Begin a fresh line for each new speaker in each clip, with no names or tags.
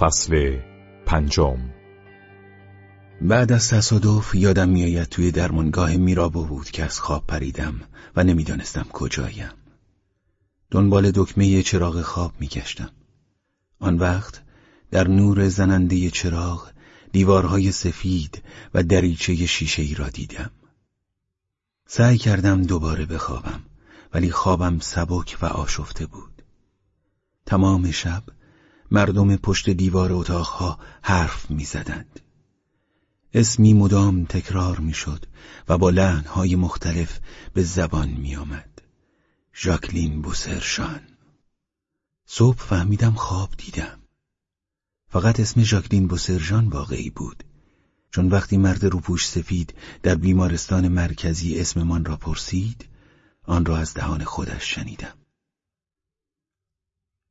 فصل پنجم.
بعد از تصادف یادم میآید توی درمانگاه میرابو بود که از خواب پریدم و نمی‌دانستم کجایم. دنبال دکمه چراغ خواب میگشتم. آن وقت در نور زننده چراغ دیوارهای سفید و دریچه شیشه ای را دیدم. سعی کردم دوباره بخوابم ولی خوابم سبک و آشفته بود. تمام شب مردم پشت دیوار اتاقها حرف می‌زدند. اسمی مدام تکرار می‌شد و با لحنهای مختلف به زبان میآمد. ژاکلین بوسرشان صبح فهمیدم خواب دیدم. فقط اسم ژاکلین بوسرژان واقعی بود. چون وقتی مرد روپوش سفید در بیمارستان مرکزی اسممان را پرسید آن را از دهان خودش شنیدم.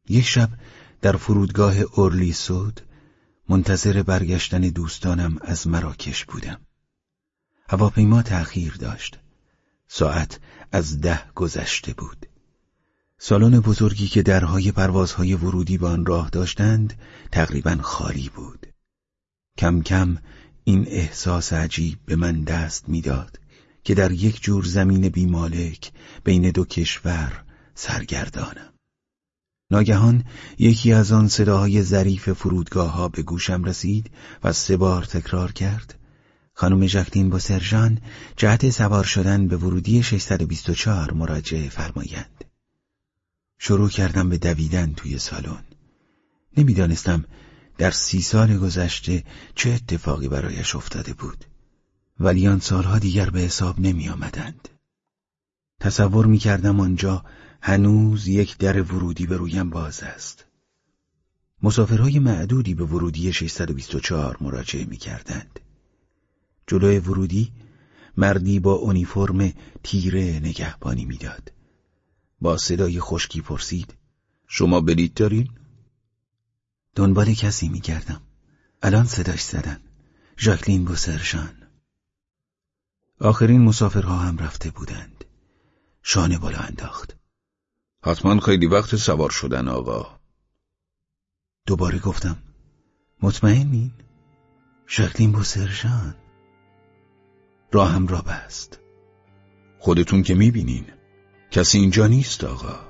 یک شب در فرودگاه اورلی سود منتظر برگشتن دوستانم از مراکش بودم. هواپیما تأخیر داشت. ساعت از ده گذشته بود. سالن بزرگی که درهای پروازهای ورودی به آن راه داشتند تقریبا خالی بود. کم کم این احساس عجیب به من دست می‌داد که در یک جور زمین بیمالک بین دو کشور سرگردانم. ناگهان یکی از آن صداهای ظریف فرودگاه ها به گوشم رسید و سه بار تکرار کرد. خانم ژاکلین با سرژان جهت سوار شدن به ورودی 624 مراجعه فرمایند. شروع کردم به دویدن توی سالن. نمی‌دانستم در سی سال گذشته چه اتفاقی برایش افتاده بود. ولی آن سالها دیگر به حساب نمی آمدند. تصور می کردم آنجا هنوز یک در ورودی به رویم باز است مسافرهای معدودی به ورودی 624 مراجعه می کردند. جلوی ورودی مردی با اونیفرم تیره نگهبانی می‌داد. با صدای خشکی پرسید شما بلیط دارین؟ دنبال کسی می کردم. الان صداش زدن. ژاکلین بوسرشان. آخرین مسافرها هم رفته بودند. شانه بالا انداخت.
حتما خیلی وقت سوار شدن آقا.
دوباره گفتم مطمئنین؟ شکلین بو سرشان راهم را بست.
خودتون که می‌بینین. کسی اینجا نیست آقا.